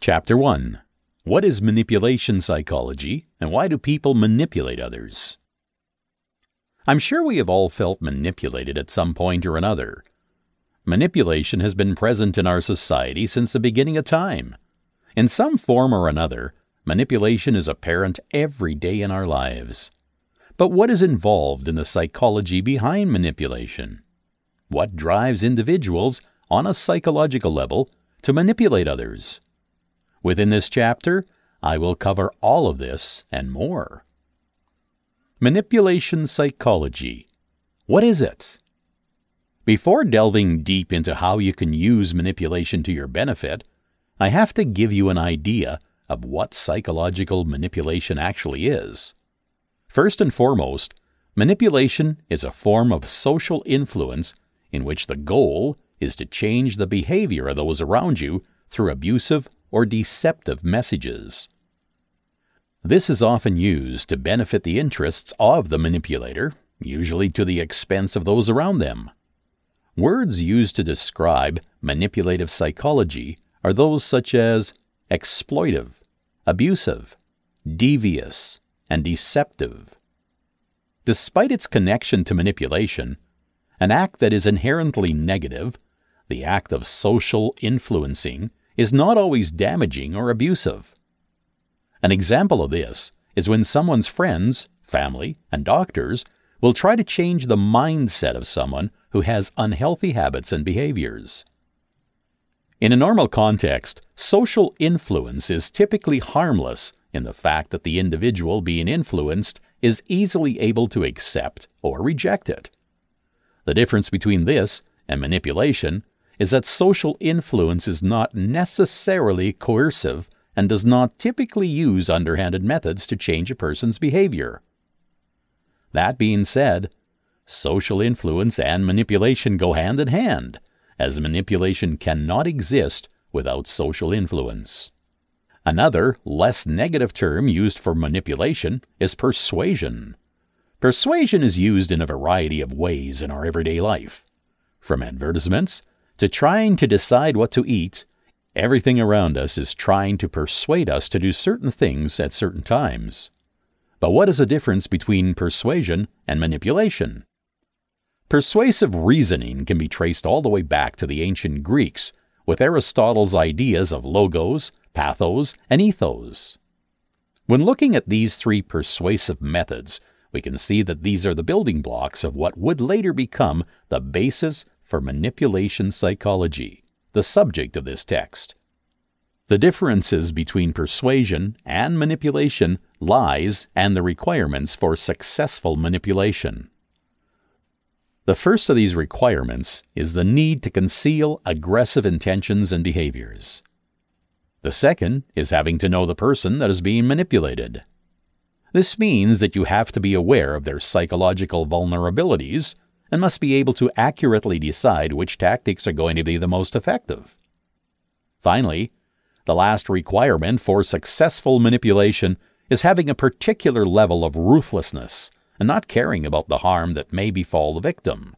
Chapter 1 What is manipulation psychology and why do people manipulate others? I'm sure we have all felt manipulated at some point or another. Manipulation has been present in our society since the beginning of time. In some form or another, manipulation is apparent every day in our lives. But what is involved in the psychology behind manipulation? What drives individuals on a psychological level to manipulate others? Within this chapter, I will cover all of this and more. Manipulation psychology. What is it? Before delving deep into how you can use manipulation to your benefit, I have to give you an idea of what psychological manipulation actually is. First and foremost, manipulation is a form of social influence in which the goal is to change the behavior of those around you through abusive or deceptive messages. This is often used to benefit the interests of the manipulator, usually to the expense of those around them. Words used to describe manipulative psychology are those such as exploitive, abusive, devious, and deceptive. Despite its connection to manipulation, an act that is inherently negative, the act of social influencing, is not always damaging or abusive. An example of this is when someone's friends, family, and doctors will try to change the mindset of someone who has unhealthy habits and behaviors. In a normal context, social influence is typically harmless in the fact that the individual being influenced is easily able to accept or reject it. The difference between this and manipulation is that social influence is not necessarily coercive and does not typically use underhanded methods to change a person's behavior. That being said, social influence and manipulation go hand in hand as manipulation cannot exist without social influence. Another, less negative term used for manipulation is persuasion. Persuasion is used in a variety of ways in our everyday life. From advertisements to trying to decide what to eat, everything around us is trying to persuade us to do certain things at certain times. But what is the difference between persuasion and manipulation? Persuasive reasoning can be traced all the way back to the ancient Greeks, with Aristotle's ideas of logos, pathos, and ethos. When looking at these three persuasive methods, we can see that these are the building blocks of what would later become the basis for manipulation psychology, the subject of this text. The differences between persuasion and manipulation lies and the requirements for successful manipulation. The first of these requirements is the need to conceal aggressive intentions and behaviors. The second is having to know the person that is being manipulated. This means that you have to be aware of their psychological vulnerabilities and must be able to accurately decide which tactics are going to be the most effective. Finally, the last requirement for successful manipulation is having a particular level of ruthlessness and not caring about the harm that may befall the victim.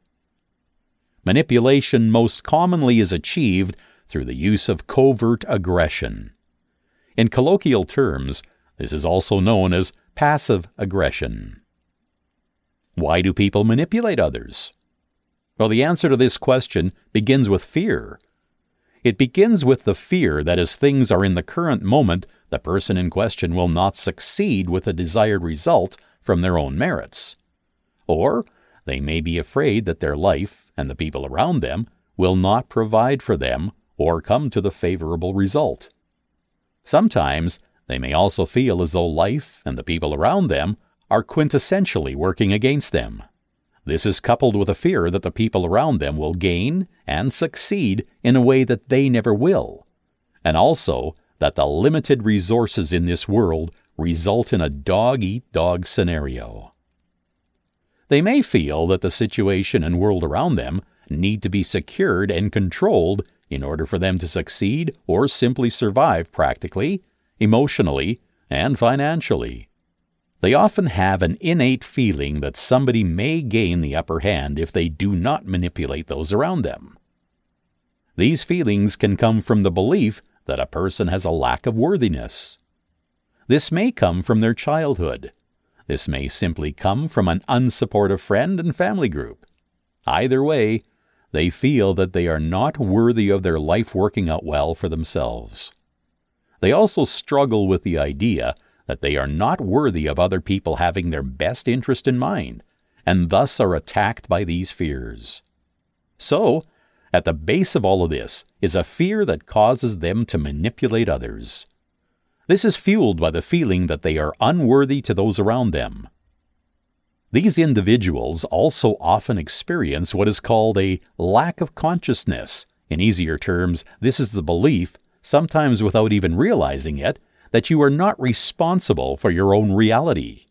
Manipulation most commonly is achieved through the use of covert aggression. In colloquial terms, this is also known as passive aggression. Why do people manipulate others? Well, the answer to this question begins with fear. It begins with the fear that as things are in the current moment, the person in question will not succeed with the desired result from their own merits. Or they may be afraid that their life and the people around them will not provide for them or come to the favorable result. Sometimes they may also feel as though life and the people around them are quintessentially working against them. This is coupled with a fear that the people around them will gain and succeed in a way that they never will, and also that the limited resources in this world result in a dog eat dog scenario. They may feel that the situation and world around them need to be secured and controlled in order for them to succeed or simply survive practically, emotionally, and financially. They often have an innate feeling that somebody may gain the upper hand if they do not manipulate those around them. These feelings can come from the belief that a person has a lack of worthiness. This may come from their childhood. This may simply come from an unsupportive friend and family group. Either way, they feel that they are not worthy of their life working out well for themselves. They also struggle with the idea that they are not worthy of other people having their best interest in mind, and thus are attacked by these fears. So, at the base of all of this is a fear that causes them to manipulate others. This is fueled by the feeling that they are unworthy to those around them. These individuals also often experience what is called a lack of consciousness. In easier terms, this is the belief, sometimes without even realizing it, that you are not responsible for your own reality.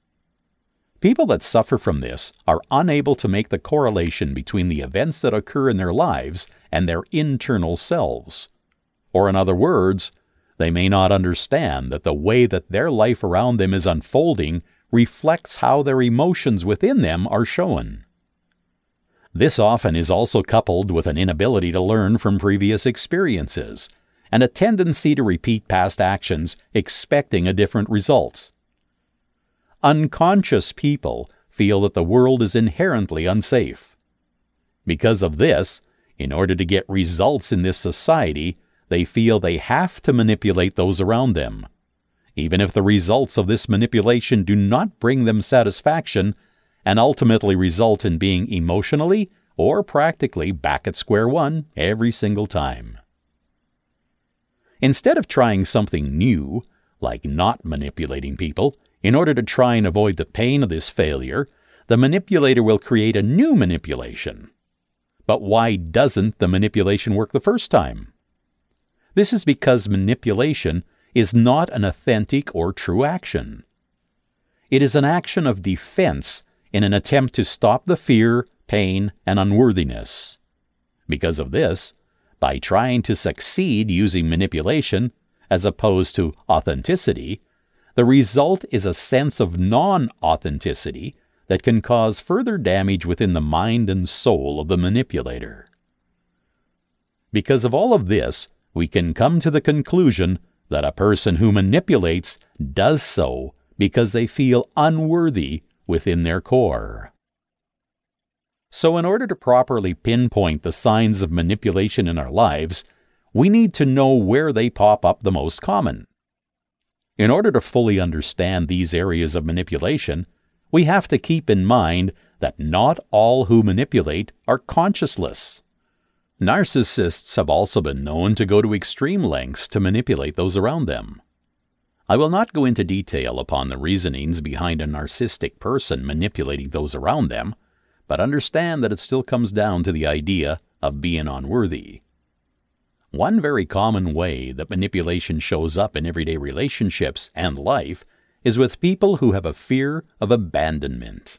People that suffer from this are unable to make the correlation between the events that occur in their lives and their internal selves. Or, in other words, they may not understand that the way that their life around them is unfolding reflects how their emotions within them are shown. This often is also coupled with an inability to learn from previous experiences and a tendency to repeat past actions expecting a different result. Unconscious people feel that the world is inherently unsafe. Because of this, in order to get results in this society, they feel they have to manipulate those around them even if the results of this manipulation do not bring them satisfaction and ultimately result in being emotionally or practically back at square one every single time. Instead of trying something new, like not manipulating people, in order to try and avoid the pain of this failure, the manipulator will create a new manipulation. But why doesn't the manipulation work the first time? This is because manipulation is not an authentic or true action. It is an action of defense in an attempt to stop the fear, pain, and unworthiness. Because of this, by trying to succeed using manipulation, as opposed to authenticity, the result is a sense of non authenticity that can cause further damage within the mind and soul of the manipulator. Because of all of this, we can come to the conclusion that a person who manipulates does so because they feel unworthy within their core. So, in order to properly pinpoint the signs of manipulation in our lives, we need to know where they pop up the most common. In order to fully understand these areas of manipulation, we have to keep in mind that not all who manipulate are conscienceless. Narcissists have also been known to go to extreme lengths to manipulate those around them. I will not go into detail upon the reasonings behind a narcissistic person manipulating those around them, but understand that it still comes down to the idea of being unworthy. One very common way that manipulation shows up in everyday relationships and life is with people who have a fear of abandonment.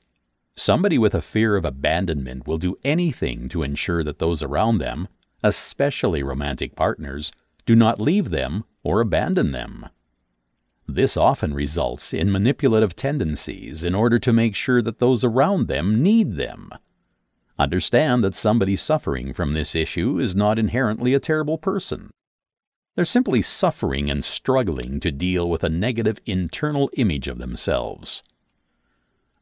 Somebody with a fear of abandonment will do anything to ensure that those around them, especially romantic partners, do not leave them or abandon them. This often results in manipulative tendencies in order to make sure that those around them need them. Understand that somebody suffering from this issue is not inherently a terrible person. They're simply suffering and struggling to deal with a negative internal image of themselves.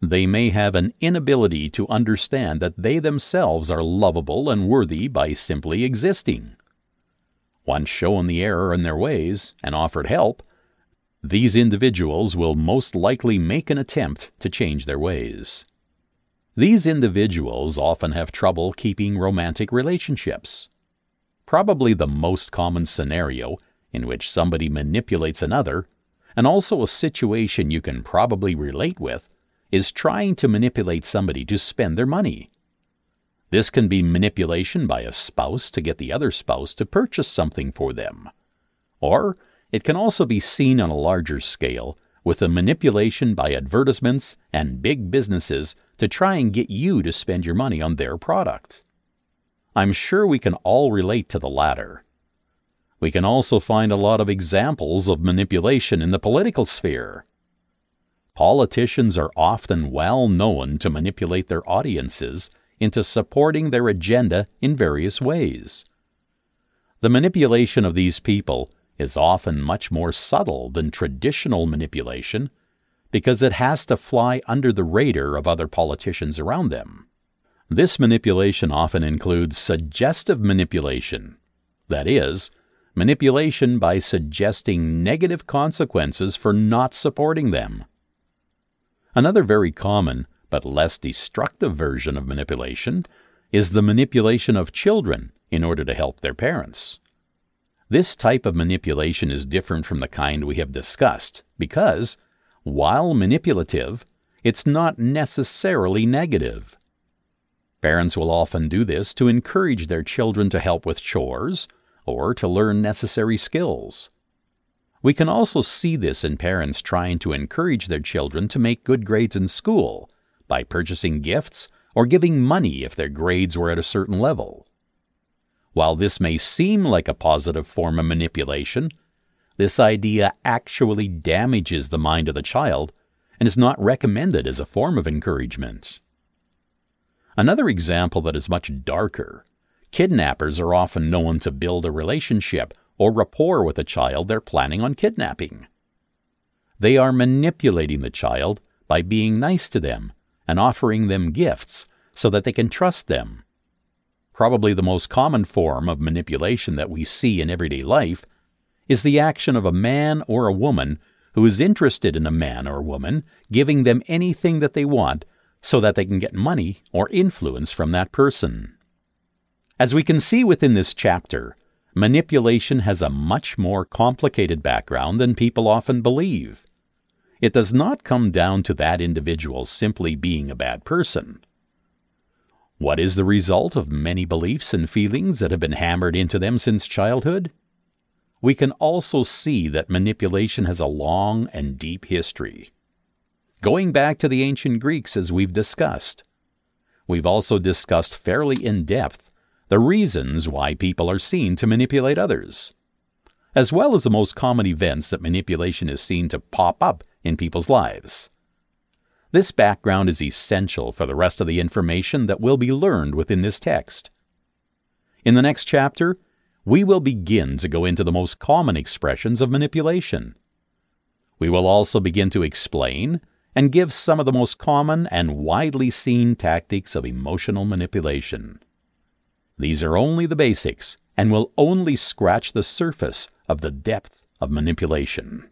They may have an inability to understand that they themselves are lovable and worthy by simply existing. Once shown the error in their ways and offered help, these individuals will most likely make an attempt to change their ways. These individuals often have trouble keeping romantic relationships. Probably the most common scenario in which somebody manipulates another, and also a situation you can probably relate with, is trying to manipulate somebody to spend their money. This can be manipulation by a spouse to get the other spouse to purchase something for them. Or it can also be seen on a larger scale with the manipulation by advertisements and big businesses to try and get you to spend your money on their product. I'm sure we can all relate to the latter. We can also find a lot of examples of manipulation in the political sphere. Politicians are often well known to manipulate their audiences into supporting their agenda in various ways. The manipulation of these people is often much more subtle than traditional manipulation because it has to fly under the radar of other politicians around them. This manipulation often includes suggestive manipulation, that is, manipulation by suggesting negative consequences for not supporting them. Another very common but less destructive version of manipulation is the manipulation of children in order to help their parents. This type of manipulation is different from the kind we have discussed because, while manipulative, it's not necessarily negative. Parents will often do this to encourage their children to help with chores or to learn necessary skills. We can also see this in parents trying to encourage their children to make good grades in school by purchasing gifts or giving money if their grades were at a certain level. While this may seem like a positive form of manipulation, this idea actually damages the mind of the child and is not recommended as a form of encouragement. Another example that is much darker kidnappers are often known to build a relationship or rapport with a child they're planning on kidnapping. They are manipulating the child by being nice to them and offering them gifts so that they can trust them probably the most common form of manipulation that we see in everyday life, is the action of a man or a woman who is interested in a man or woman giving them anything that they want so that they can get money or influence from that person. As we can see within this chapter, manipulation has a much more complicated background than people often believe. It does not come down to that individual simply being a bad person. What is the result of many beliefs and feelings that have been hammered into them since childhood? We can also see that manipulation has a long and deep history. Going back to the ancient Greeks, as we've discussed, we've also discussed fairly in depth the reasons why people are seen to manipulate others, as well as the most common events that manipulation is seen to pop up in people's lives. This background is essential for the rest of the information that will be learned within this text. In the next chapter, we will begin to go into the most common expressions of manipulation. We will also begin to explain and give some of the most common and widely seen tactics of emotional manipulation. These are only the basics and will only scratch the surface of the depth of manipulation.